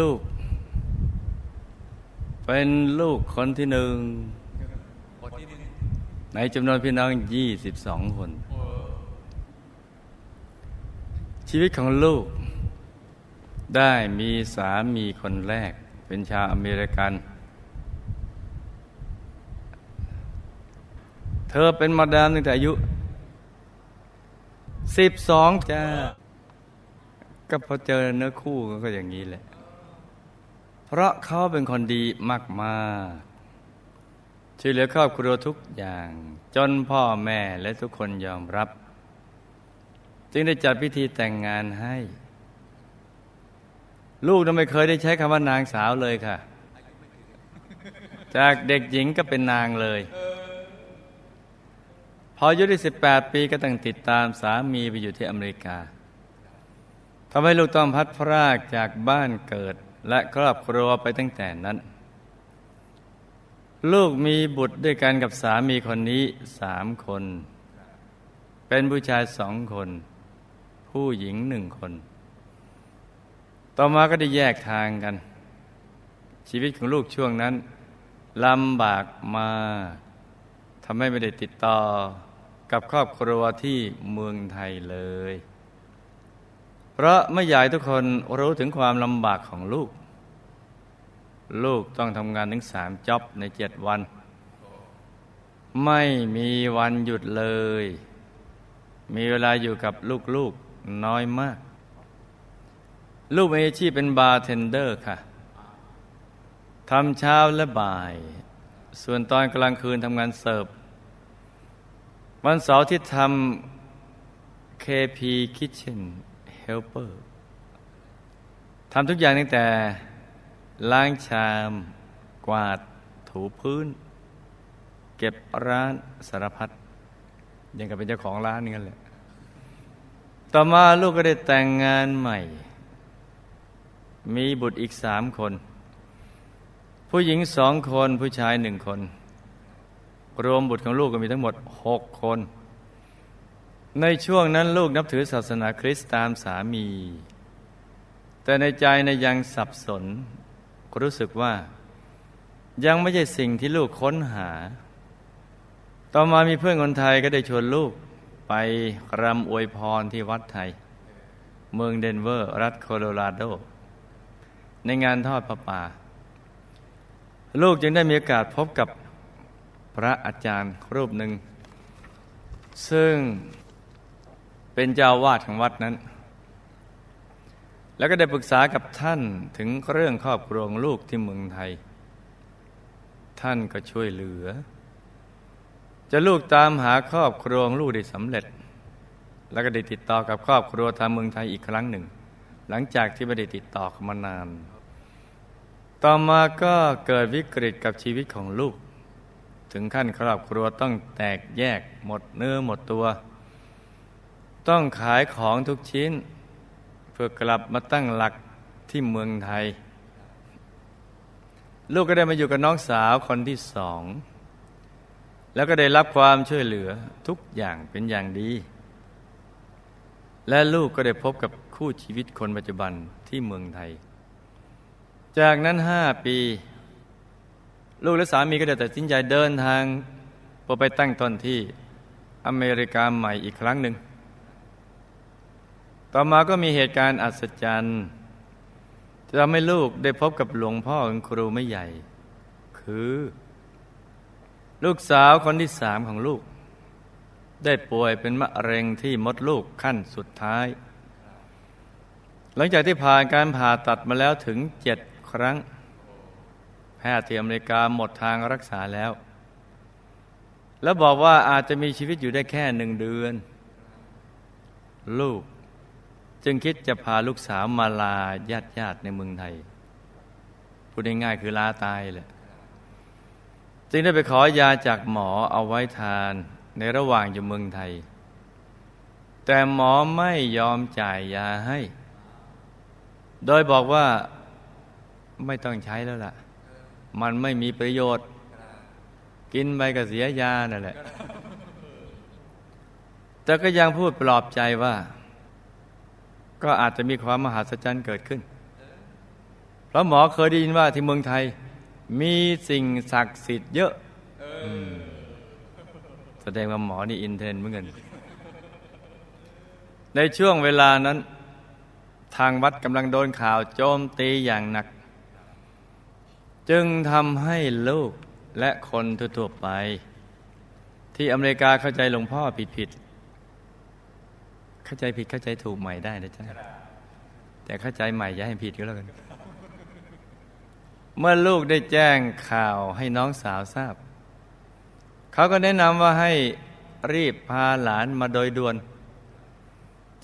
ลูก เป็นลูกคนที่หนึ่งในจำนวนพี่น้องยี่สิบสองคน ชีวิตของลูก ได้มีสามีคนแรก เป็นชาวอเมริกัน เธอเป็นมาดามตั้งแต่อายุสิบสองจ้าก็พอเจอเนื้อคู่ก็อย่างนี้แหละ เพราะเขาเป็นคนดีมากๆช่วยเหลือครอบครัวทุกอย่าง จนพ่อแม่และทุกคนยอมรับ จึงได้จัดพิธีแต่งงานให้ ลูกนั้นไม่เคยได้ใช้คำว่านางสาวเลยค่ะ จากเด็กหญิงก็เป็นนางเลย พออายุได้สิบแปดปีก็ต้องติดตามสามีไปอยู่ที่อเมริกาทำให้ลูกต้องพัดพรากจากบ้านเกิด และครอบครัวไปตั้งแต่นั้น ลูกมีบุตรด้วยกันกับสามีคนนี้สามคน เป็นผู้ชายสองคน ผู้หญิงหนึ่งคน ต่อมาก็ได้แยกทางกัน ชีวิตของลูกช่วงนั้นลำบากมาทำให้ไม่ได้ติดต่อกับครอบครัวที่เมืองไทยเลย เพราะไม่อยากทุกคนรู้ถึงความลำบากของลูก ลูกต้องทำงานถึงสาม job ในเจ็ดวัน ไม่มีวันหยุดเลย มีเวลาอยู่กับลูกๆน้อยมาก ลูกมีอาชีพเป็นบาร์เทนเดอร์ค่ะทำเช้าและบ่าย ส่วนตอนกลางคืนทำงานเสิร์ฟ วันเสาร์ที่ทำ KP Kitchen Helper ทำทุกอย่างตั้งแต่ ล้างชาม กวาด ถูพื้น เก็บร้านสารพัดยังกับเป็นเจ้าของร้านนี่กันแหละ ต่อมาลูกก็ได้แต่งงานใหม่ มีบุตรอีกสามคน ผู้หญิงสองคนผู้ชายหนึ่งคน รวมบุตรของลูกก็มีทั้งหมดหกคน ในช่วงนั้นลูกนับถือศาสนาคริสต์ตามสามี แต่ในใจในยังสับสน รู้สึกว่า ยังไม่ใช่สิ่งที่ลูกค้นหา ต่อมามีเพื่อนคนไทยก็ได้ชวนลูกไปรำอวยพรที่วัดไทย เมืองเดนเวอร์ รัฐโคโลราโด ในงานทอดพระป่า ลูกจึงได้มีโอกาสพบกับพระอาจารย์รูปหนึ่ง ซึ่ง เป็นเจ้าวาดของวัดนั้น แล้วก็ได้ปรึกษากับท่านถึงเรื่องครอบครัวลูกที่เมืองไทย ท่านก็ช่วยเหลือ จะลูกตามหาครอบครัวลูกได้สำเร็จ แล้วก็ได้ติดต่อกับครอบครัวทางเมืองไทยอีกครั้งหนึ่ง หลังจากที่ไม่ได้ติดต่อกันมานาน ต่อมาก็เกิดวิกฤตกับชีวิตของลูก ถึงขั้นครอบครัวต้องแตกแยกหมดเนื้อหมดตัว ต้องขายของทุกชิ้น เพื่อกลับมาตั้งหลักที่เมืองไทย ลูกก็ได้มาอยู่กับน้องสาวคนที่สอง แล้วก็ได้รับความช่วยเหลือทุกอย่างเป็นอย่างดี และลูกก็ได้พบกับคู่ชีวิตคนปัจจุบันที่เมืองไทย จากนั้นห้าปี ลูกและสามีก็ได้ตัดสินใจเดินทางไปตั้งต้นที่อเมริกาใหม่อีกครั้งหนึ่ง ต่อมาก็มีเหตุการณ์อัศจรรย์จะทำให้ลูกได้พบกับหลวงพ่อของครูไม่ใหญ่ คือ ลูกสาวคนที่สามของลูก ได้ป่วยเป็นมะเร็งที่มดลูกขั้นสุดท้าย หลังจากที่ผ่านการผ่าตัดมาแล้วถึงเจ็ดครั้ง แพทย์ที่อเมริกาหมดทางรักษาแล้ว แล้วบอกว่าอาจจะมีชีวิตอยู่ได้แค่หนึ่งเดือน ลูก จึงคิดจะพาลูกสาวมาลาญาติญาติในเมืองไทย พูดง่ายๆคือลาตายแหละ จึงได้ไปขอยาจากหมอเอาไว้ทานในระหว่างอยู่เมืองไทย แต่หมอไม่ยอมจ่ายยาให้ โดยบอกว่าไม่ต้องใช้แล้วล่ะ มันไม่มีประโยชน์ กินไปก็เสียยานั่นแหละแต่ก็ยังพูดปลอบใจว่า ก็อาจจะมีความมหัศจรรย์เกิดขึ้น เพราะหมอเคยได้ยินว่าที่เมืองไทย มีสิ่งศักดิ์สิทธิ์เยอะแสดงว่าหมอนี่อินเทนเหมือนกัน ในช่วงเวลานั้น ทางวัดกำลังโดนข่าวโจมตีอย่างหนัก จึงทำให้ลูกและคนทั่วไป ที่อเมริกาเข้าใจหลวงพ่อผิดผิด เข้าใจผิดเข้าใจถูกใหม่ได้นะจ๊ะแต่เข้าใจใหม่อย่าให้ผิดก็แล้วกัน เมื่อลูกได้แจ้งข่าวให้น้องสาวทราบ เขาก็แนะนำว่าให้รีบพาหลานมาโดยด่วน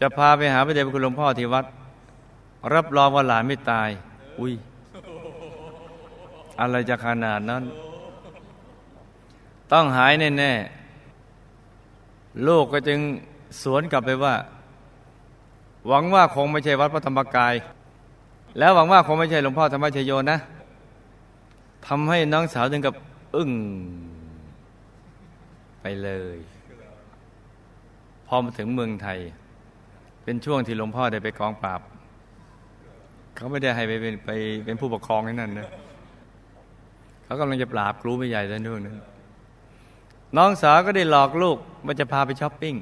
จะพาไปหาพระเดชพระคุณหลวงพ่อที่วัด รับรองว่าหลานไม่ตาย อุ้ยอะไรจะขนาดนั้น ต้องหายแน่ ๆ ลูกก็จึงสวนกลับไปว่า หวังว่าคงไม่ใช่วัดพระธรรมกาย แล้วหวังว่าคงไม่ใช่หลวงพ่อธรรมชโยนะทำให้น้องสาวถึงกับอึ้งไปเลย พอมาถึงเมืองไทย เป็นช่วงที่หลวงพ่อได้ไปกองปราบ เขาไม่ได้ให้ไปเป็นไปเป็นผู้ปกครองให้นั่นนะเขากำลังจะปราบครูไม่ใหญ่ซะด้วยนะน้องสาวก็ได้หลอกลูกว่าจะพาไปช้อปปิ้ง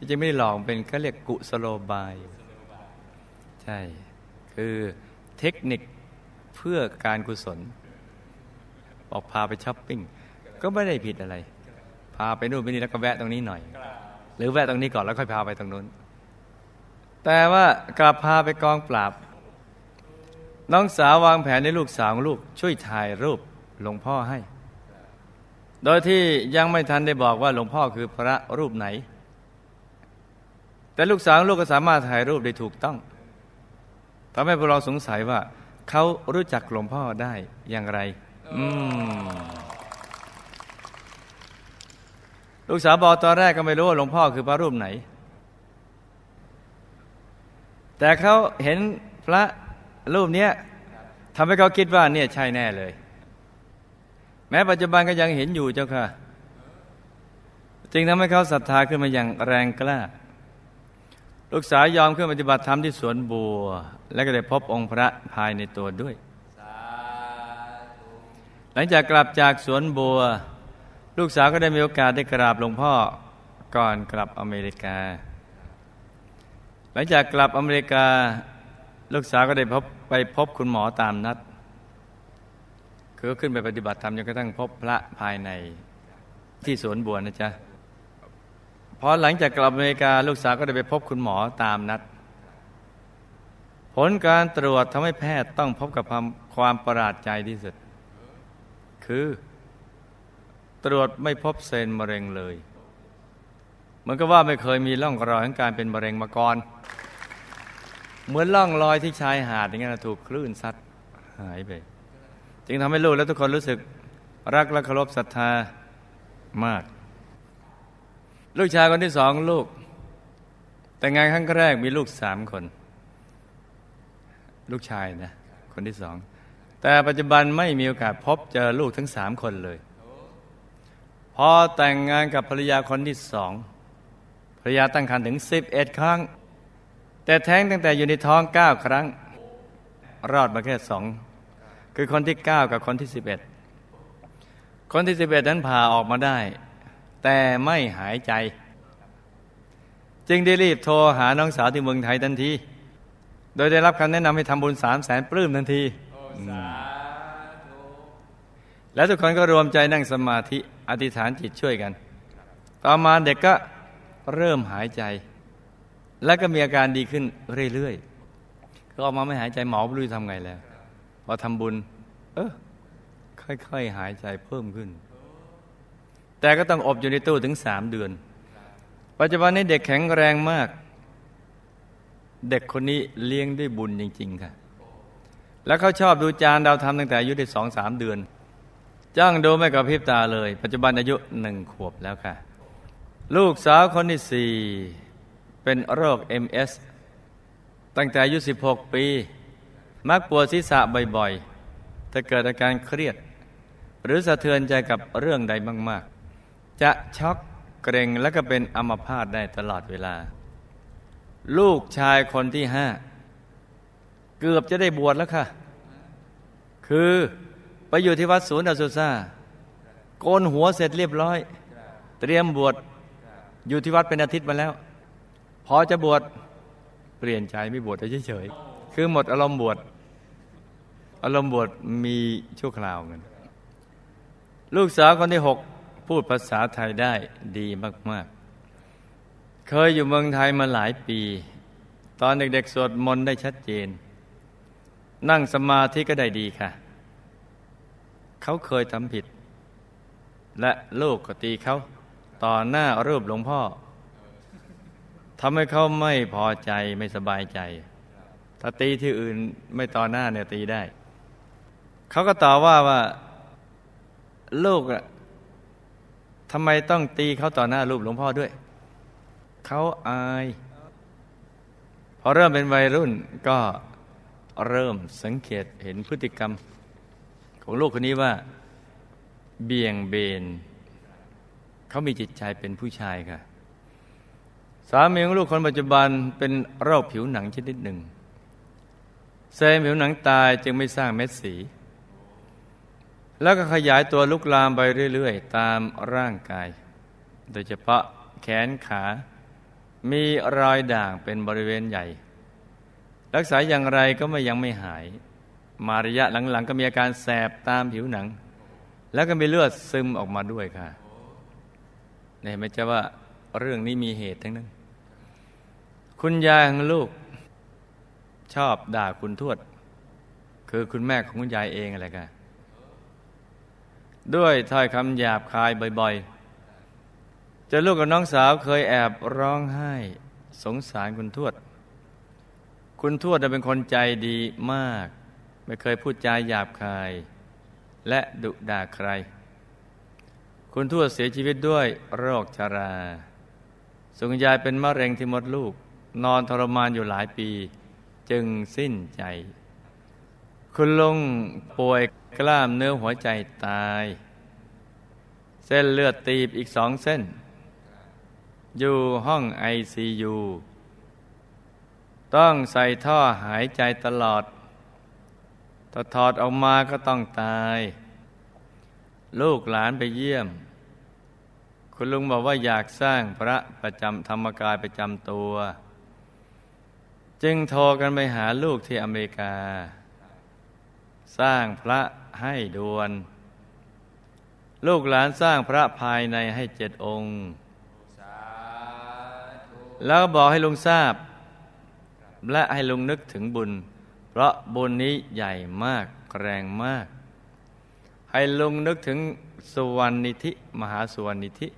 ที่จริงไม่ได้หลอกเป็นเขาเรียกกุสโลบาย ใช่ คือเทคนิคเพื่อการกุศล บอกพาไปช้อปปิ้ง ก็ไม่ได้ผิดอะไร พาไปนู่นไปนี่แล้วก็แวะตรงนี้หน่อย หรือแวะตรงนี้ก่อนแล้วค่อยพาไปตรงนู้น แต่ว่ากลับพาไปกองปราบ น้องสาววางแผนในลูกสาวลูก ช่วยถ่ายรูปหลวงพ่อให้ โดยที่ยังไม่ทันได้บอกว่าหลวงพ่อคือพระรูปไหน แต่ลูกสาวลูกก็สามารถถ่ายรูปได้ถูกต้องทำให้พวกเราสงสัยว่าเขารู้จักหลวงพ่อได้อย่างไร อืมลูกสาวบอกตอนแรกก็ไม่รู้ว่าหลวงพ่อคือพระรูปไหน แต่เขาเห็นพระรูปนี้ทำให้เขาคิดว่าเนี่ยใช่แน่เลย แม้ปัจจุบันก็ยังเห็นอยู่เจ้าค่ะ จึงทำให้เขาศรัทธาขึ้นมาอย่างแรงกล้า ลูกสาวยอมขึ้นปฏิบัติธรรมที่สวนบัว และก็ได้พบองค์พระภายในตัวด้วย หลังจากกลับจากสวนบัว ลูกสาวก็ได้มีโอกาสได้กราบหลวงพ่อก่อนกลับอเมริกา หลังจากกลับอเมริกา ลูกสาวก็ได้พบไปพบคุณหมอตามนัดคือขึ้นไปปฏิบัติธรรมจนกระทั่งพบพระภายในที่สวนบัวนะจ๊ะ พอหลังจากกลับอเมริกาลูกสาวก็ได้ไปพบคุณหมอตามนัด ผลการตรวจทำให้แพทย์ต้องพบกับความความประหลาดใจที่สุด คือ ตรวจไม่พบเซลล์มะเร็งเลย เหมือนกับว่าไม่เคยมีร่องรอยของการเป็นมะเร็งมาก่อน เหมือนร่องรอยที่ชายหาดอย่างนี้นถูกคลื่นซัดหายไป จึงทำให้ลูกและทุกคนรู้สึกรักและเคารพศรัทธามาก ลูกชายคนที่สองลูก แต่งงานครั้งแรกมีลูกสามคน ลูกชายนะ คนที่สอง แต่ปัจจุบันไม่มีโอกาสพบเจอลูกทั้งสามคนเลย พอแต่งงานกับภรรยาคนที่สองภรรยาตั้งครรภ์ถึงสิบเอ็ดครั้ง แต่แท้งตั้งแต่อยู่ในท้องเก้าครั้ง รอดมาแค่สองคือคนที่เก้ากับคนที่สิบเอ็ดคนที่สิบเอ็ดนั้นผ่าออกมาได้ แต่ไม่หายใจ จึงได้รีบโทรหาน้องสาวที่เมืองไทยทันที โดยได้รับคำแนะนำให้ทำบุญสามแสนปลื้มทันทีแล้วทุกคนก็รวมใจนั่งสมาธิอธิษฐานจิตช่วยกัน ต่อมาเด็กก็เริ่มหายใจ แล้วก็มีอาการดีขึ้นเรื่อยๆ ก็ออกมาไม่หายใจหมอไม่รู้ทำไงแล้ว พอทำบุญ เออค่อยๆ หายใจเพิ่มขึ้น แต่ก็ต้องอบอยู่ในตู้ถึงสามเดือน ปัจจุบันนี้เด็กแข็งแรงมาก เด็กคนนี้เลี้ยงด้วยบุญจริง ๆ ค่ะ แล้วเขาชอบดูจานดาวทำตั้งแต่อายุได้สองสามเดือน จ้างดูไม่กับพริบตาเลย ปัจจุบันอายุหนึ่งขวบแล้วค่ะ ลูกสาวคนที่สี่เป็นโรค MS ตั้งแต่อายุ 16 ปี มักปวดศีรษะบ่อยๆ ถ้าเกิดอาการเครียด หรือสะเทือนใจกับเรื่องใดมากๆ จะช็อกเกรงและก็เป็นอัมพาตได้ตลอดเวลา ลูกชายคนที่ห้า เกือบจะได้บวชแล้วค่ะ คือไปอยู่ที่วัดศูนย์อสุซาโกนหัวเสร็จเรียบร้อย เตรียมบวชอยู่ที่วัดเป็นอาทิตย์มาแล้ว พอจะบวชเปลี่ยนใจไม่บวชเฉยๆคือหมดอารมณ์บวชอารมณ์บวชมีชั่วคราวเงินลูกสาวคนที่หก พูดภาษาไทยได้ดีมาก ๆ เคยอยู่เมืองไทยมาหลายปี ตอนเด็กๆสวดมนต์ได้ชัดเจน นั่งสมาธิก็ได้ดีค่ะ เขาเคยทำผิด และลูกก็ตีเขาต่อหน้ารูปหลวงพ่อทำให้เขาไม่พอใจไม่สบายใจ ถ้าตีที่อื่นไม่ต่อหน้าเนี่ยตีได้ เขาก็ต่อว่าว่า ลูกอะ ทำไมต้องตีเขาต่อหน้ารูปหลวงพ่อด้วย เขาอาย พอเริ่มเป็นวัยรุ่นก็เริ่มสังเกตเห็นพฤติกรรม ของลูกคนนี้ว่า เบี่ยงเบน เขามีจิตใจเป็นผู้ชายค่ะ สามีของลูกคนปัจจุบันเป็นโรคผิวหนังชนิดหนึ่งเซลล์ผิวหนังตายจึงไม่สร้างเม็ดสี แล้วก็ขยายตัวลุกลามไปเรื่อย ๆ ตามร่างกาย โดยเฉพาะแขนขา มีรอยด่างเป็นบริเวณใหญ่ รักษาอย่างไรก็ไม่ยังไม่หาย มาระยะหลัง ๆ ก็มีอาการแสบตามผิวหนัง แล้วก็มีเลือดซึมออกมาด้วยค่ะเนี่ไม่ใช่ว่าเรื่องนี้มีเหตุทั้งนั้น คุณยายของลูก ชอบด่าคุณทวด คือคุณแม่ของคุณยายเองอะไรกัน ด้วยถ้อยคำหยาบคายบ่อยๆจะลูกกับน้องสาวเคยแอบร้องไห้ สงสารคุณทวด คุณทวดเป็นคนใจดีมาก ไม่เคยพูดจาหยาบคาย และดุด่าใคร คุณทวดเสียชีวิตด้วยโรคชาราสุงยายเป็นมะเร็งที่มดลูก นอนทรมานอยู่หลายปี จึงสิ้นใจ คุณลุงป่วยกล้ามเนื้อหัวใจตาย เส้นเลือดตีบอีกสองเส้น อยู่ห้องไอซียูต้องใส่ท่อหายใจตลอดถ้าถอดออกมาก็ต้องตาย ลูกหลานไปเยี่ยม คุณลุงบอกว่าอยากสร้างพระประจำธรรมกายประจำตัว จึงโทรกันไปหาลูกที่อเมริกา สร้างพระให้ดวน ลูกหลานสร้างพระภายในให้เจ็ดองค์ แล้วบอกให้ลุงทราบ และให้ลุงนึกถึงบุญ เพราะบุญนี้ใหญ่มากแรงมาก ให้ลุงนึกถึงสุวรรณิธิ มหาสุวรรณิธิ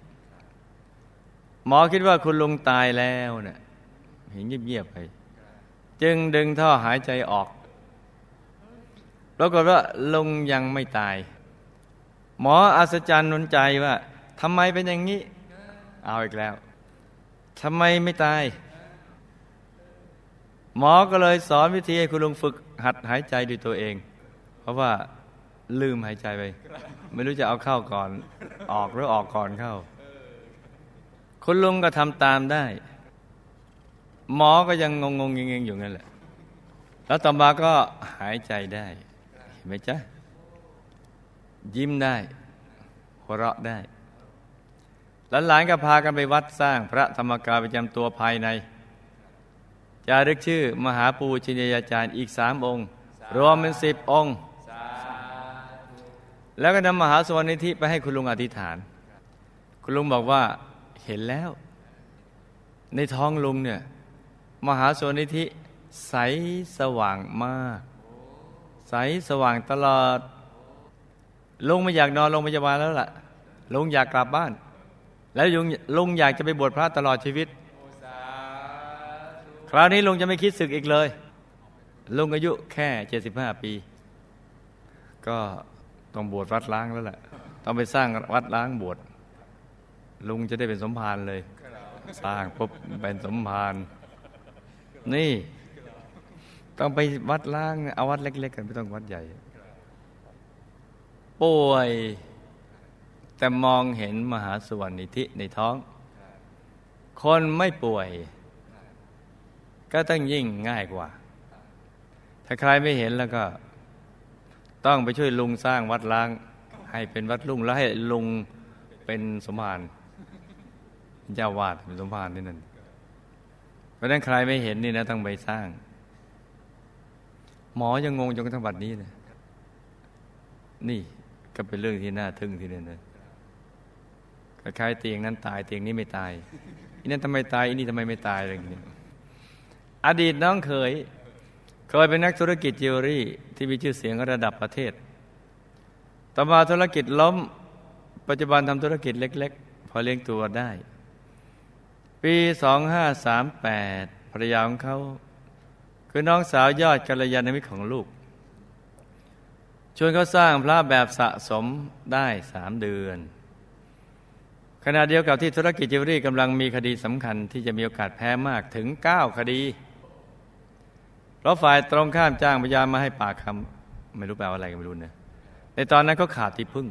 หมอคิดว่าคุณลุงตายแล้วเนะี่ยเห็นเงียบๆไป จึงดึงท่อหายใจออก รากฏว่าลุงยังไม่ตาย หมออัศจรรย์นุนใจว่าทำไมเป็นอย่างนี้ เอาอีกแล้วทำไมไม่ตาย หมอก็เลยสอนวิธีให้คุณลุงฝึกหัดหายใจด้วยตัวเอง เพราะว่าลืมหายใจไป ไม่รู้จะเอาเข้าก่อน ออกหรือออกก่อนเข้า คุณลุงก็ทำตามได้ หมอก็ยังงงงงงอยู่นั่นแหละ แล้วต่อมาก็หายใจได้ ห็นไหมจ๊ะ ยิ้มได้หัวเราะได้ หลานๆก็พากันไปวัดสร้างพระธรรมกายประจำตัวภายใน จารึกชื่อมหาปูชินยาจารย์อีกสามองค์ รวมเป็นสิบองค์ แล้วก็นำมหาสวรรนิธิไปให้คุณลุงอธิษฐาน คุณลุงบอกว่าเห็นแล้ว ในท้องลุงเนี่ย มหาสวรรนิธิใสสว่างมาก ใสสว่างตลอด ลุงไม่อยากนอนโรงพยาบาลแล้วล่ะ ลุงอยากกลับบ้าน แล้วลุงลุงอยากจะไปบวชพระตลอดชีวิต คราวนี้ลุงจะไม่คิดศึกอีกเลย ลุงอายุแค่เจ็ดสิบห้าปี ก็ต้องบวชวัดล้างแล้วแหละ ต้องไปสร้างวัดล้างบวช ลุงจะได้เป็นสมภารเลย สร้างปุ๊บเป็นสมภารนี่ ต้องไปวัดล้าง เอาวัดเล็ก ๆ กันไม่ต้องวัดใหญ่ ป่วย แต่มองเห็นมหาสวรรค์นิธิในท้อง คนไม่ป่วย ก็ต้องยิ่งง่ายกว่า ถ้าใครไม่เห็นแล้วก็ ต้องไปช่วยลุงสร้างวัดล้าง ให้เป็นวัดลุงแล้วให้ลุงเป็นสมภารเจ้าวาดเป็นสมภารนี่นั่นเพราะนั้นใครไม่เห็นนี่นะต้องไปสร้าง หมอยังงงจนกระทั่งบัดนี้นะนี่ก็เป็นเรื่องที่น่าทึ่งทีเดียวนะคล้ายเตียงนั้นตายเตียงนี้ไม่ตายอีนั้นทำไมตายอีนี่ทำไมไม่ตายอะไรอย่างเงี้ยอดีตน้องเคย เคยเป็นนักธุรกิจจิวเวลรี่ที่มีชื่อเสียงระดับประเทศ ต่อมาธุรกิจล้ม ปัจจุบันทำธุรกิจเล็ก ๆ พอเลี้ยงตัวได้ ปี 2538ภรรยาของเขา คือน้องสาวยอดกัลยาณมิตรของลูก ชวนเขาสร้างพระแบบสะสมได้สามเดือน ขณะเดียวกับที่ธุรกิจจิวเวลรี่กำลังมีคดีสำคัญที่จะมีโอกาสแพ้มากถึง 9 คดี เพราะฝ่ายตรงข้ามจ้างพยานมาให้ปากคำไม่รู้แปลว่าอะไรก็ไม่รู้นะในตอนนั้นเขาขาดที่พึ่ง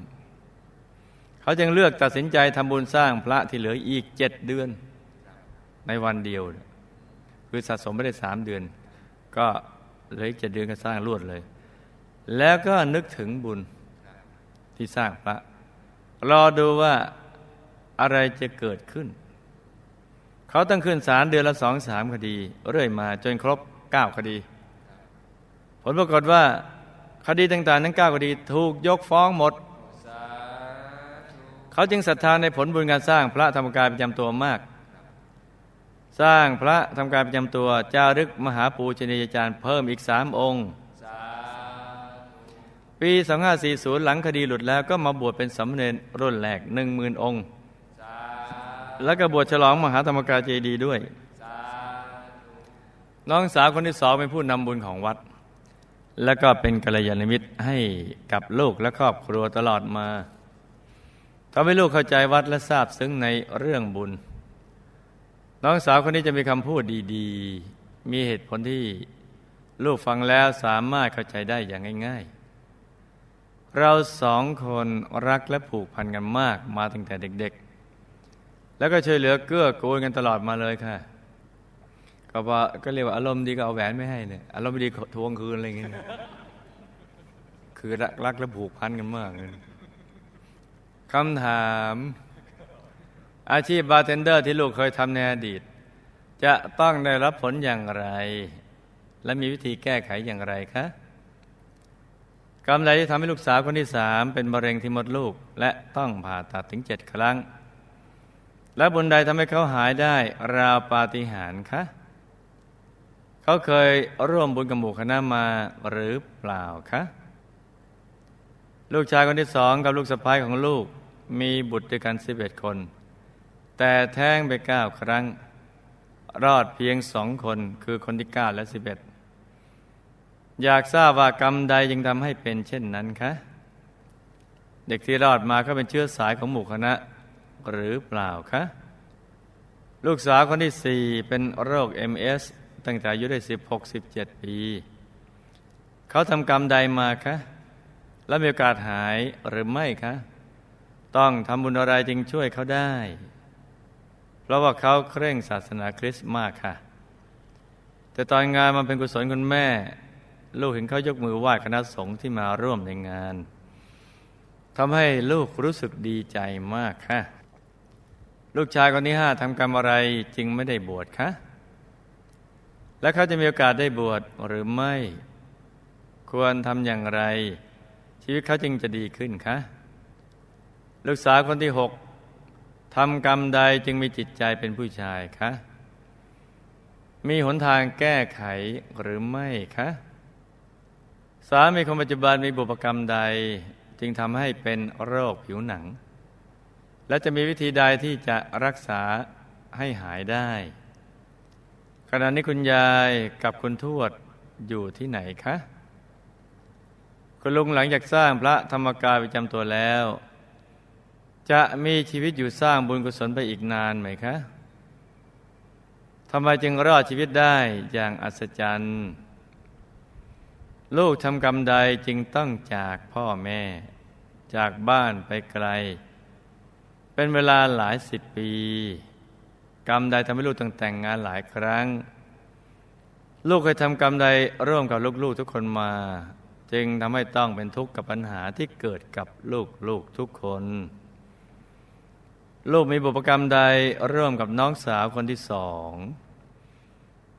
เขาจึงเลือกตัดสินใจทำบุญสร้างพระที่เหลืออีกเจ็ดเดือน ในวันเดียว คือสะสมไม่ได้สามเดือน ก็เหลืออีกเจ็ดเดือนก็สร้างรวดเลย แล้วก็นึกถึงบุญที่สร้างพระ รอดูว่าอะไรจะเกิดขึ้น เขาต้องขึ้นศาลเดือนละสองสามคดี เรื่อยมาจนครบเก้าคดี ผลปรากฏว่าคดีต่างๆ ทั้งเก้าคดีถูกยกฟ้องหมด เขาจึงศรัทธาในผลบุญการสร้างพระธรรมกายประจำตัวมาก สร้างพระธรรมกายประจำตัวจารึกมหาปูชนียาจารย์เพิ่มอีกสามองค์ ปี 2540 หลังคดีหลุดแล้วก็มาบวชเป็นสมเด็จรุ่นแรกหนึ่งมืนองค์ แล้วก็บวชฉลองมหาธรรมกายเจดีด้วย น้องสาวคนที่สองเป็นผู้นำบุญของวัด แล้วก็เป็นกัลยาณมิตรให้กับลูกและครอบครัวตลอดมาทำให้ลูกเข้าใจวัดและทราบซึ้งในเรื่องบุญ น้องสาวคนนี้จะมีคำพูดดีๆ มีเหตุผลที่ลูกฟังแล้วสามารถเข้าใจได้อย่างง่าย ๆ เราสองคนรักและผูกพันกันมากมาตั้งแต่เด็ก ๆ แล้วก็ช่วยเหลือเกื้อกูลกันตลอดมาเลยค่ะ ก็ว่าก็เรียกว่าอารมณ์ดีก็เอาแหวนไม่ให้เลยอารมณ์ดีทวงคืนอะไรเงี้ยคือรักรักและผูกพันกันมากเลยคำถาม อาชีพบาร์เทนเดอร์ที่ลูกเคยทำในอดีต จะต้องได้รับผลอย่างไร และมีวิธีแก้ไขอย่างไรคะกรรมใดที่ทำให้ลูกสาวคนที่สามเป็นมะเร็งที่มดลูก และต้องผ่าตัดถึงเจ็ดครั้ง และบุญใดทำให้เขาหายได้ราวปาฏิหาริย์คะเขาเคยร่วมบุญกับหมู่คณะมาหรือเปล่าคะลูกชายคนที่สองกับลูกสะพ้ายของลูกมีบุตรด้วยกันสิบเอ็ดคน แต่แท้งไปเก้าครั้ง รอดเพียงสองคนคือคนที่เก้าและสิบเอ็ดอยากทราบว่ากรรมใดจึงทำให้เป็นเช่นนั้นคะเด็กที่รอดมาเขาเป็นเชื้อสายของหมู่คณะ หรือเปล่าคะลูกสาวคนที่สี่เป็นโรค MS ตั้งแต่อายุได้สิบหกสิบเจ็ดปี เขาทำกรรมใดมาคะ แล้วมีโอกาสหายหรือไม่คะ ต้องทำบุญอะไรจึงช่วยเขาได้ ราะว่าเขาเคร่งศาสนาคริสต์มากค่ะ แต่ตอนงานมันเป็นกุศลคุณแม่ ลูกเห็นเขายกมือไหว้คณะสงฆ์ที่มาร่วมในงานทำให้ลูกรู้สึกดีใจมากค่ะ ลูกชายคนที่ห้าทำกรรมอะไรจึงไม่ได้บวชคะ และเขาจะมีโอกาสได้บวชหรือไม่ ควรทำอย่างไร ชีวิตเขาจึงจะดีขึ้นคะ ลูกสาวคนที่หก ทำกรรมใดจึงมีจิตใจเป็นผู้ชายคะ มีหนทางแก้ไขหรือไม่คะ สามีคนปัจจุบันมีบุพกรรมใดจึงทำให้เป็นโรคผิวหนัง และจะมีวิธีใดที่จะรักษาให้หายได้ ขณะนี้คุณยายกับคุณทวดอยู่ที่ไหนคะ คุณลุงหลังจากสร้างพระธรรมกายประจำตัวแล้ว จะมีชีวิตอยู่สร้างบุญกุศลไปอีกนานไหมคะทำไมจึงรอดชีวิตได้อย่างอัศจรรย์ ลูกทำกรรมใดจึงต้องจากพ่อแม่ จากบ้านไปไกล เป็นเวลาหลายสิบปี กรรมใดทำให้ลูกต้องแต่งงานหลายครั้ง ลูกเคยทำกรรมใดร่วมกับลูกๆทุกคนมา จึงทำให้ต้องเป็นทุกข์กับปัญหาที่เกิดกับลูกๆทุกคน ลูกมีบุพกรรมใดร่วมกับน้องสาวคนที่สอง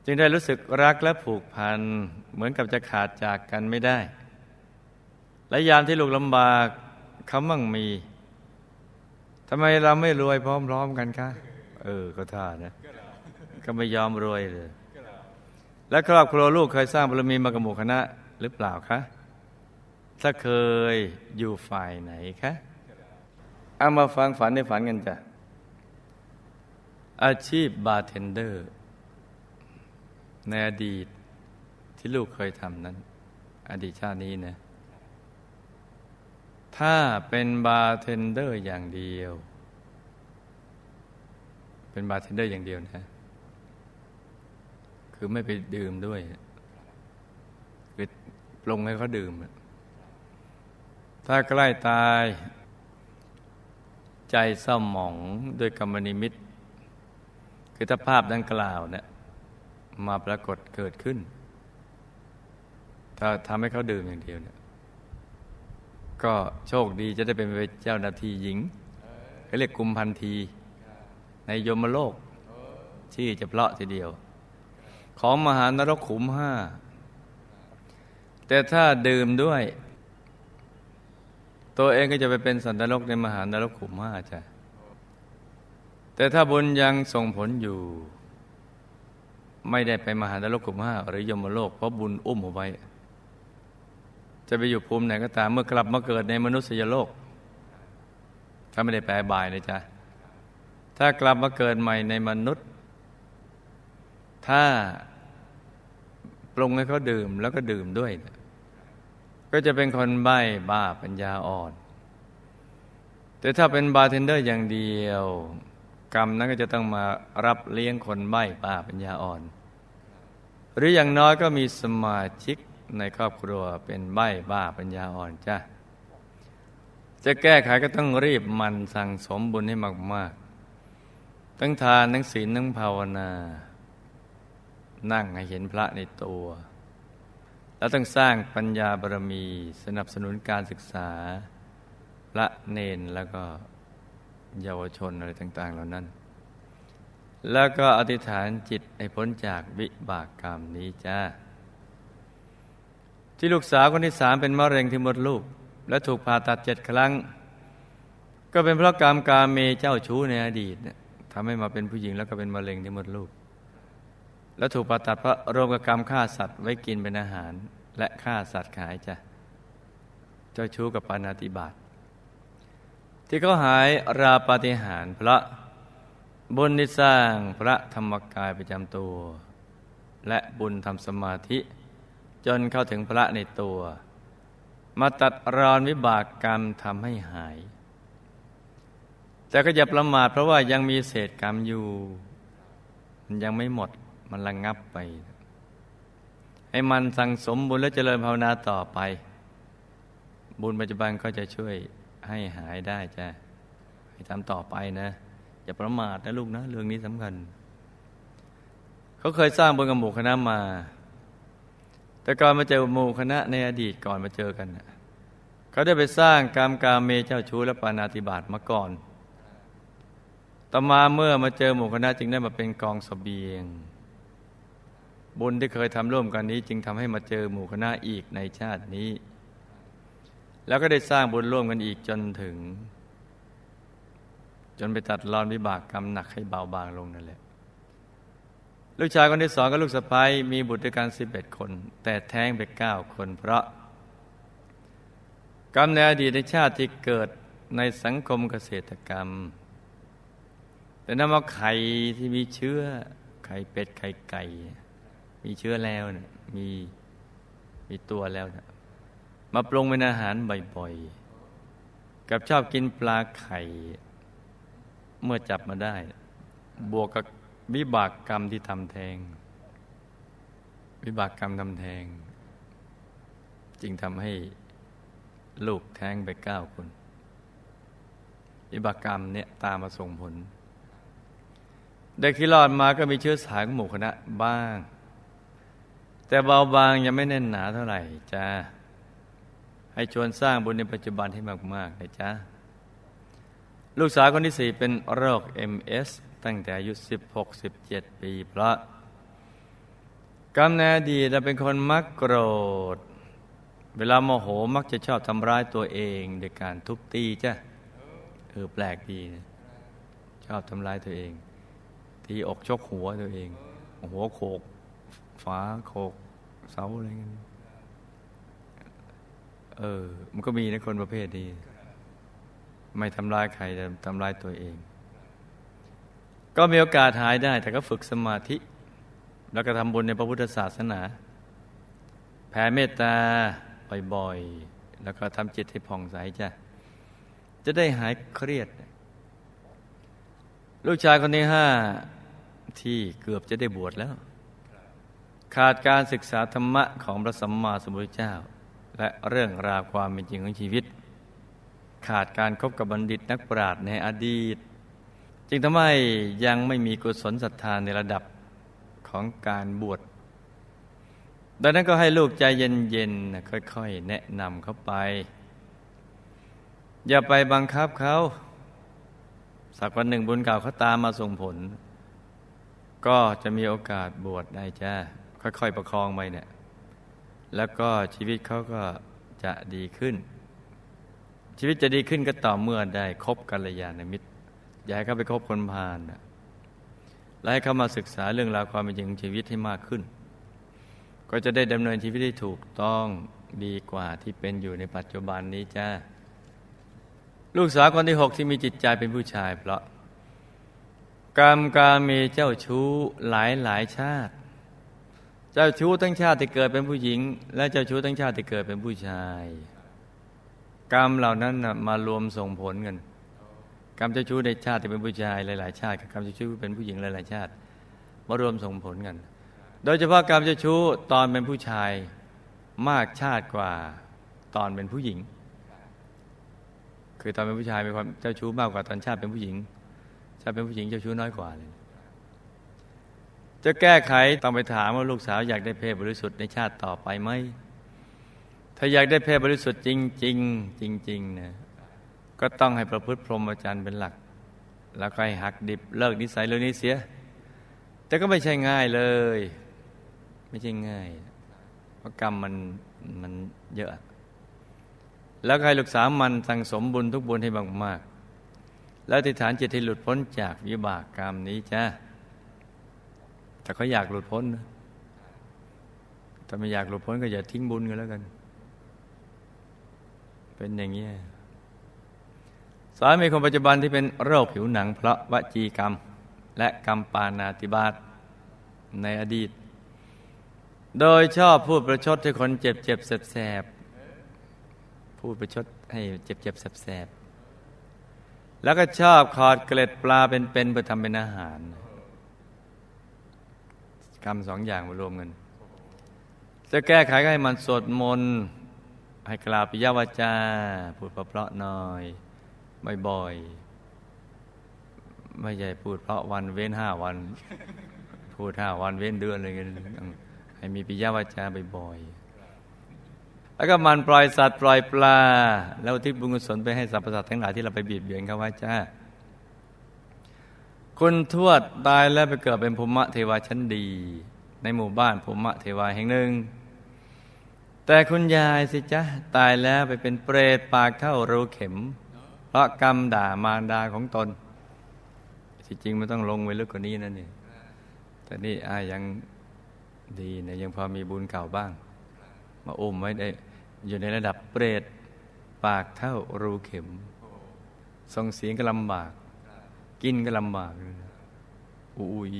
จึงได้รู้สึกรักและผูกพัน เหมือนกับจะขาดจากกันไม่ได้ และยามที่ลูกลำบากเขามั่งมีทำไมเราไม่รวยพร้อม ๆกันคะเออก็ท่านะ ก็ไม่ยอมรวยเลย และครอบครัวลูกเคยสร้างบารมีมากระหมู่คณะหรือเปล่าคะถ้าเคยอยู่ฝ่ายไหนคะ เอามาฟังฝันในฝันกันจ้ะ อาชีพบาร์เทนเดอร์ ในอดีตที่ลูกเคยทำนั้น อดีตชาตินี้นะ ถ้าเป็นบาร์เทนเดอร์อย่างเดียว เป็นบาร์เทนเดอร์อย่างเดียวนะ คือไม่ไปดื่มด้วยคือปรุงให้เขาดื่ม ถ้าใกล้ตาย ใจเศร้าหมองด้วยกรรมนิมิต คือถ้าภาพดังกล่าวเนะี่ยมาปรากฏเกิดขึ้น ถ้าทำให้เขาดื่มอย่างเดียวเนี่ยก็โชคดีจะได้เป็นเจ้าหน้าที่หญิงเขาเรียกกุมพันธี ในยมโลก ชื่อจะเพลาะทีเดียว ของมหานรกขุมห้าแต่ถ้าดื่มด้วย ตัวเองก็จะไปเป็นสันตรกในมหานรกขุมห้าจ้ะแต่ถ้าบุญยังส่งผลอยู่ ไม่ได้ไปมหานรกขุมห้าหรือยมโลกเพราะบุญอุ้มเอาไว้ จะไปอยู่ภูมิไหนก็ตามเมื่อกลับมาเกิดในมนุษยโลก ถ้าไม่ได้แปลบายเลยจ้ะถ้ากลับมาเกิดใหม่ในมนุษย์ ถ้าปรุงให้เขาดื่มแล้วก็ดื่มด้วย ก็จะเป็นคนใบ้บ้าปัญญาอ่อน แต่ถ้าเป็นบาร์เทนเดอร์อย่างเดียว กรรมนั้นก็จะต้องมารับเลี้ยงคนใบ้บ้าปัญญาอ่อน หรืออย่างน้อยก็มีสมาชิกในครอบครัวเป็นใบ้บ้าปัญญาอ่อนจ้ะจะแก้ไขก็ต้องรีบหมั่นสั่งสมบุญให้มาก ๆ ทั้งทานทั้งศีลทั้งภาวนา นั่งให้เห็นพระในตัว แล้วต้องสร้างปัญญาบารมีสนับสนุนการศึกษาพระเนนแล้วก็เยาวชนอะไรต่าง ๆ เหล่านั้น แล้วก็อธิษฐานจิตให้พ้นจากวิบากกรรมนี้จ้าที่ลูกสาวคนที่สามเป็นมะเร็งที่มดลูก และถูกผ่าตัดเจ็ดครั้ง ก็เป็นเพราะกรรมกาเมเจ้าชู้ในอดีตทำให้มาเป็นผู้หญิงแล้วก็เป็นมะเร็งที่มดลูก แล้วถูกผ่าตัดเพราะโรคกรรมฆ่าสัตว์ไว้กินเป็นอาหาร และฆ่าสัตว์ขายจ้ะ เจ้าชู้กับปานาติบาตที่เขาหายราปาฏิหารพระบุญที่สร้างพระธรรมกายประจำตัว และบุญทำสมาธิ จนเข้าถึงพระในตัว มาตัดรอนวิบากกรรมทำให้หาย แต่ก็อย่าประมาทเพราะว่ายังมีเศษกรรมอยู่ มันยังไม่หมด มันระงงับไป ให้มันสั่งสมบุญและเจริญภาวนาต่อไป บุญปัจจุบันก็จะช่วยให้หายได้จ้ะให้ทำต่อไปนะ อย่าประมาทนะลูกนะ เรื่องนี้สำคัญ เขาเคยสร้างบนกับหมู่คณะมา แต่ก่อนมาเจอหมู่คณะในอดีตก่อนมาเจอกันเขาได้ไปสร้างกรรมกาเมเจ้าชู้และปานาติบาตมาก่อน ต่อมาเมื่อมาเจอหมู่คณะจึงได้มาเป็นกองสเสบียง บุญที่เคยทำร่วมกันนี้ จึงทำให้มาเจอหมู่คณะอีกในชาตินี้ แล้วก็ได้สร้างบุญร่วมกันอีกจนถึง จนไปตัดรอนวิบากกรรมหนักให้เบาบางลงนั่นแหละ ลูกชายคนที่สองกับลูกสะพ้ายมีบุตรด้วยกันสิบเอ็ดคน แต่แท้งไปเก้าคน เพราะ กรรมในอดีตในชาติที่เกิดในสังคมเกษตรกรรม แต่นำเอาไข่ที่มีเชื้อไข่เป็ดไข่ไก่ มีเชื้อแล้วเนะี่ยมีมีตัวแล้วนะมาปรุงเป็นอาหารบ่อยๆ กับชอบกินปลาไข่ เมื่อจับมาได้ บวกกับวิบากกรรมที่ทำแทง วิบากกรรมทำแทง จึงทำให้ลูกแท้งไปเก้าคนวิบากกรรมเนี่ยตามมาส่งผลเด็กที่รอดมาก็มีเชื้อสายของหมู่คณะบ้าง แต่เบาบางยังไม่แน่นหนาเท่าไหร่จ้าให้ชวนสร้างบุญในปัจจุบันให้มากๆเลยจ้าลูกสาวคนที่สี่เป็นโรค MS ตั้งแต่อายุ 16-17 ปีเพราะกำเนิดดีเราเป็นคนมักโกรธ เวลาโมโหมักจะชอบทำร้ายตัวเองโดยการทุบตีจ้ะเออแปลกดีนะชอบทำร้ายตัวเอง ตีอกชกหัวตัวเอง หัวโขก ฝาโขกเสาอะไรเงี้ยเออ มันก็มีนะคนประเภทนี้ ไม่ทำลายใครแต่ทำลายตัวเอง ก็มีโอกาสหายได้ แต่ก็ฝึกสมาธิ แล้วก็ทำบุญในพระพุทธศาสนา แผ่เมตตาบ่อยๆ แล้วก็ทำจิตให้ผ่องใสจ้ะ จะได้หายเครียด ลูกชายคนที่ห้าที่เกือบจะได้บวชแล้ว ขาดการศึกษาธรรมะของพระสัมมาสัมพุทธเจ้า และเรื่องราวความเป็นจริงของชีวิต ขาดการคบกับบัณฑิตนักปราชญ์ในอดีต จึงทำให้ยังไม่มีกุศลศรัทธาในระดับของการบวชดังนั้นก็ให้ลูกใจเย็นๆค่อยๆ แนะนำเขาไป อย่าไปบังคับเขา สักวันหนึ่งบุญเก่าเขาตามมาส่งผล ก็จะมีโอกาสบวชได้จ้า ค่อยๆประคองไปเนี่ย แล้วก็ชีวิตเขาก็จะดีขึ้น ชีวิตจะดีขึ้นก็ต่อเมื่อได้คบกัลยาณมิตร อย่าให้เขาไปคบคนพาลและให้เขามาศึกษาเรื่องราวความเป็นจริงของชีวิตให้มากขึ้น ก็จะได้ดำเนินชีวิตที่ถูกต้องดีกว่าที่เป็นอยู่ในปัจจุบันนี้จ้าลูกสาวคนที่หกที่มีจิตใจเป็นผู้ชายเพราะกรรมกามีเจ้าชู้หลายหลายชาติ เจ้าชู้ทั้งชาติที่เกิดเป็นผู้หญิง และเจ้าชู้ทั้งชาติที่เกิดเป็นผู้ชาย กรรมเหล่านั้นมารวมส่งผลกันกรรมเจ้าชู้ในชาติที่เป็นผู้ชายหลาย ๆ ชาติกับกรรมเจ้าชู้เป็นผู้หญิงหลาย ๆ ชาติ มารวมส่งผลกัน โดยเฉพาะกรรมเจ้าชู้ตอนเป็นผู้ชายมากชาติกว่าตอนเป็นผู้หญิง คือตอนเป็นผู้ชายมีความเจ้าชู้มากกว่าตอนชาติเป็นผู้หญิงถ้าเป็นผู้หญิงเจ้าชู้น้อยกว่าเลย จะแก้ไขต้องไปถามว่าลูกสาวอยากได้เพศบริสุทธิ์ในชาติต่อไปไหมถ้าอยากได้เพศบริสุทธิ์จริง ๆ จริงๆนะก็ต้องให้ประพฤติพรหมจรรย์เป็นหลัก แล้วก็ให้หักดิบเลิกนิสัยเรื่องนี้เสีย แต่ก็ไม่ใช่ง่ายเลย ไม่ใช่ง่ายเพราะกรรมมันมันเยอะ แล้วให้ลูกสาวมันสั่งสมบุญทุกบุญให้มากๆแล้วติฐานจิตให้หลุดพ้นจากวิบากกรรมนี้จ้า แต่เขาอยากหลุดพ้นนะถ้าไม่อยากหลุดพ้นก็อย่าทิ้งบุญกันแล้วกัน เป็นอย่างนี้สามีคนปัจจุบันที่เป็นโรคผิวหนัง เพราะวจีกรรม และกรรมปานาติบาตในอดีต โดยชอบพูดประชดให้คนเจ็บเจ็บแสบพูดประชดให้เจ็บเจ็บแสบแล้วก็ชอบขอดเกล็ดปลาเป็นๆเพื่อทำเป็นอาหาร กรรมสองอย่างมารวมกัน จะแก้ไขให้มันสวดมนต์ให้กล่าวปิยวาจา พูดเพราะๆหน่อยบ่อยๆไม่ใช่พูดเพราะวันเว้นห้าวัน พูดห้าวันเว้นเดือนอะไรเงี้ยให้มีปิยวาจาบ่อยๆแล้วก็มันปล่อยสัตว์ปล่อยปลา แล้วทิศบุญกุศลไปให้สรรพสัตว์ทั้งหลายที่เราไปบีบเบียนเขาไว้จ้า คุณทวดตายแล้วไปเกิดเป็นภูมิเทวาชั้นดี ในหมู่บ้านภูมิเทวาแห่งหนึ่ง แต่คุณยายสิจ๊ะตายแล้วไปเป็นเปรตปากเท่ารูเข็ม เพราะกรรมด่ามารดาของตนที่จริงมันต้องลงไว้ลึกกว่านี้นั่นนี่แต่นี่อายังดีนะยังพอมีบุญเก่าบ้าง มาอุ้มไว้ได้อยู่ในระดับเปรตปากเท่ารูเข็มส่งเสียงก็ลำบาก กินก็ลำบากอุ้ย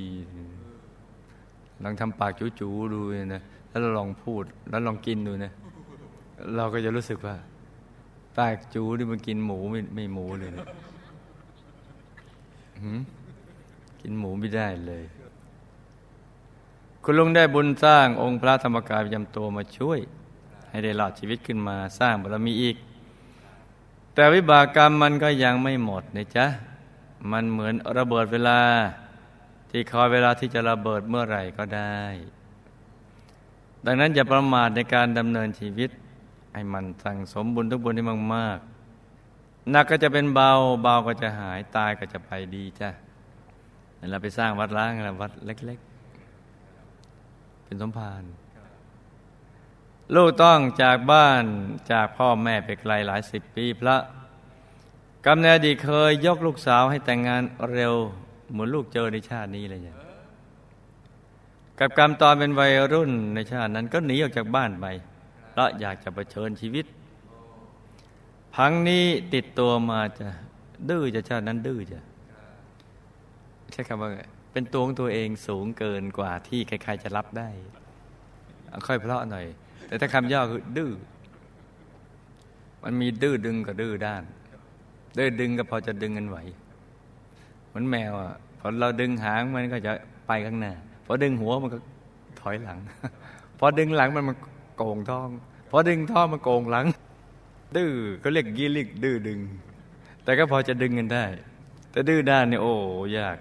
ลองทำปากจู๋ๆดูนะแล้วเราลองพูด แล้วลองกินดูนะ เราก็จะรู้สึกว่า ปากจู๋นี่มันกินหมูไม่ไม่หมูเลยนะกินหมูไม่ได้เลย คุณลุงได้บุญสร้างองค์พระธรรมกายประจำตัวมาช่วย ให้ได้หลอดชีวิตขึ้นมาสร้างบารมีอีก แต่วิบากกรรมมันก็ยังไม่หมดนะจ๊ะ มันเหมือนระเบิดเวลา ที่คอยเวลาที่จะระเบิดเมื่อไหร่ก็ได้ ดังนั้นอย่าประมาทในการดำเนินชีวิต ให้มันสั่งสมบุญทุกบุญให้มากๆหนักก็จะเป็นเบาเบาก็จะหายตายก็จะไปดีจ้ะเราไปสร้างวัดล้างนะวัดเล็ก ๆ เป็นสมภารลูกต้องจากบ้านจากพ่อแม่ไปไกลหลายสิบปีพระ กำเนิดดีเคยยกลูกสาวให้แต่งงานเร็ว เหมือนลูกเจอในชาตินี้เลยเนี่ยกับกรรมตอนเป็นวัยรุ่นในชาตินั้นก็หนีออกจากบ้านไปเพราะอยากจะะเผชิญชีวิต พังนี้ติดตัวมาจะดื้อจะชาตินั้นดื้อจะใช่คำว่าเป็นตัวของตัวเองสูงเกินกว่าที่ใครๆจะรับได้ ค่อยเพลาะหน่อย แต่ถ้าคำย่อคือดื้อมันมีดื้อดึงกับดื้อด้าน ดื้อดึงก็พอจะดึงกันไหวเหมือนแมวอะพอเราดึงหางมันก็จะไปข้างหน้าพอดึงหัวมันก็ถอยหลัง พอดึงหลังมันมันโกงท้อง พอดึงท้องมันโกงหลัง ดื้อก็เรียกยีลิกดื้อดึง แต่ก็พอจะดึงกันได้ แต่ดื้อด้านเนี่ยโอ้ยาก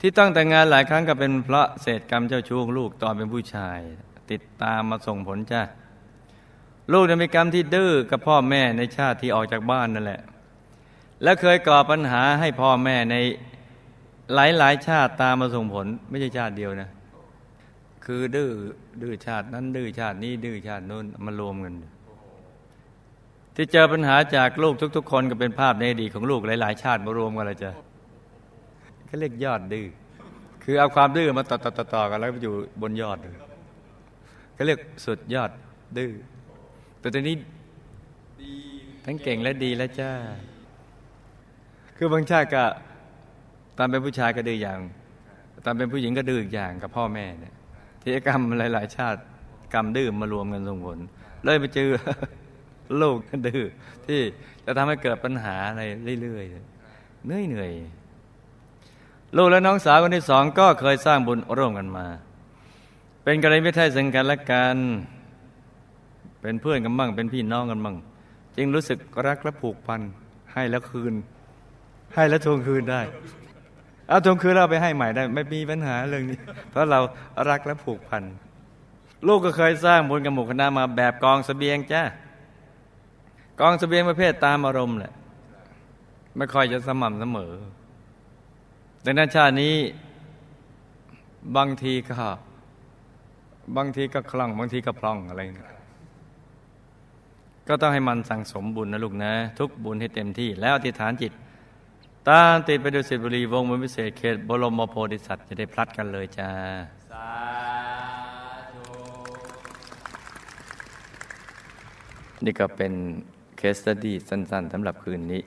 ที่ต้องแต่งงานหลายครั้งก็เป็นเพราะเศษกรรมเจ้าชู้ลูกตอนเป็นผู้ชาย ติดตามมาส่งผลจ้า ลูกจะมีกรรมที่ดื้อกับพ่อแม่ในชาติที่ออกจากบ้านนั่นแหละ และเคยก่อปัญหาให้พ่อแม่ในหลายๆ ชาติตามมาส่งผล ไม่ใช่ชาติเดียวนะ คือดื้อดื้อชาตินั้น ดื้อชาตินี้ดื้อชาตินู้นมารวมกันที่เจอปัญหาจากลูกทุก ๆ คนก็เป็นภาพในอดีตของลูกหลาย ๆ ชาติมารวมกันเลยจ้ะก็เรียกยอดดื้อคือเอาความดื้อมาต่อๆกันแล้วไปอยู่บนยอดเลยก็เรียกสุดยอดดื้อ แต่ตอนนี้ทั้งเก่งและดีแล้วจ้า คือบางชาติก็ตามเป็นผู้ชายก็ดื้ออย่าง ตามเป็นผู้หญิงก็ดื้ออย่างกับพ่อแม่เนี่ยทีกรรมหลาย ๆ ชาติกรรมดื้อมารวมกันส่งผลเลยไปเจอลูกดื้อที่จะทำให้เกิดปัญหาอะไรเรื่อยๆเหนื่อยเหนื่อยลูกและน้องสาวคนที่สองก็เคยสร้างบุญร่วมกันมา เป็นกรณีไม่ใช่ซึ่งกันและกัน เป็นเพื่อนกันบ้างเป็นพี่น้องกันบ้างจึงรู้สึกรักและผูกพันให้แล้วคืน ให้แล้วทวงคืนได้ เอาทวงคืนเราไปให้ใหม่ได้ ไม่มีปัญหาเรื่องนี้ เพราะเรารักและผูกพันลูกก็เคยสร้างบุญกับหมู่คณะมาแบบกองสเสบียงจ้ากองสเสบียงประเภทตามอารมณ์แหละไม่ค่อยจะสม่ำเสมอดังนั้นชาตินี้บางทีก็บางทีก็คล่อง บางทีก็พล่องอะไรนะ ก็ต้องให้มันสั่งสมบุญนะลูกนะ ทุกบุญให้เต็มที่แล้วอธิษฐานจิตตามติดไปดูสิบุรีวงมวิเศษเขตบรมโพธิสัตว์จะได้พลัดกันเลยจ้านี่ก็เป็นเคสตดี้สั้น ๆสำหรับคืนนี้